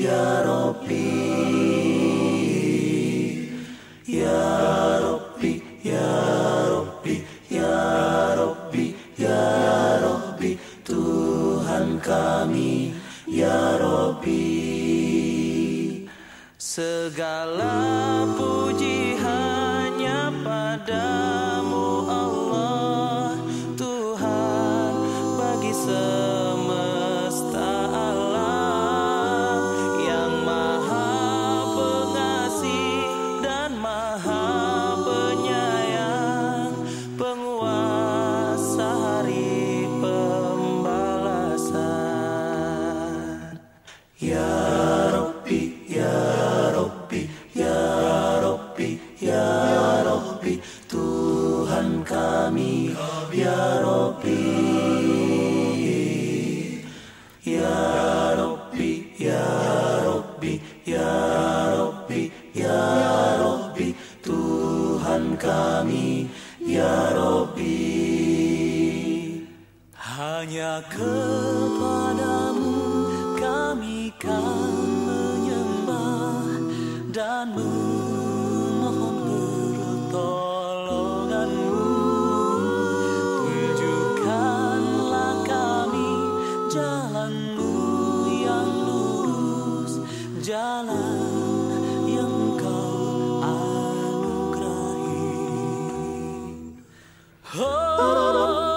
Ya Rabbi Ya Rabbi Ya Rabbi Ya Rabbi Ya Rabbi Tuhan kami Ya Rabbi. Segala puji hanya padamu. Kami Ya Rabbi Ya Rabbi Ya Rabbi Ya Rabbi Ya Rabbi Tuhan kami Ya Rabbi Hanya kepadamu kami kan menyembah dan memohon Jalan yang kau anugerahi. Hanya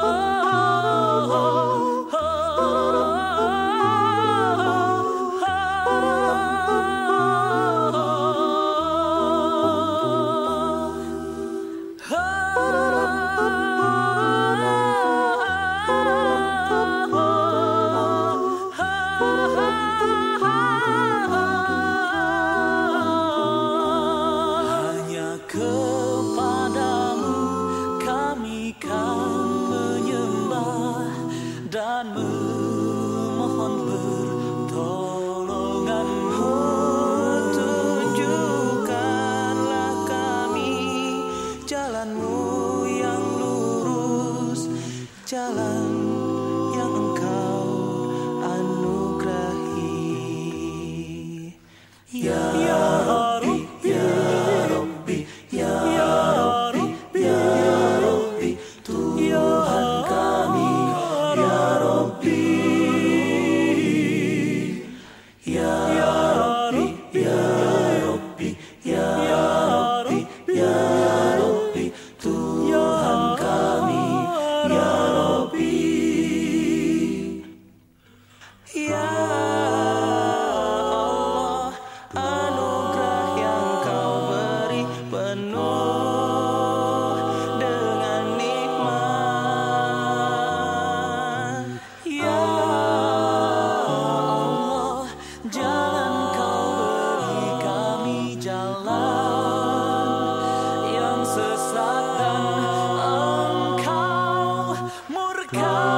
Jalan yang engkau anugerahi Ya Rabbi, Ya Rabbi, Ya Rabbi, Ya Rabbi, Tuhan kami, Ya Rabbi. Ya Rabbi, Ya Rabbi, Ya Rabbi, Ya Rabbi, Tuhan kami, Ya jalan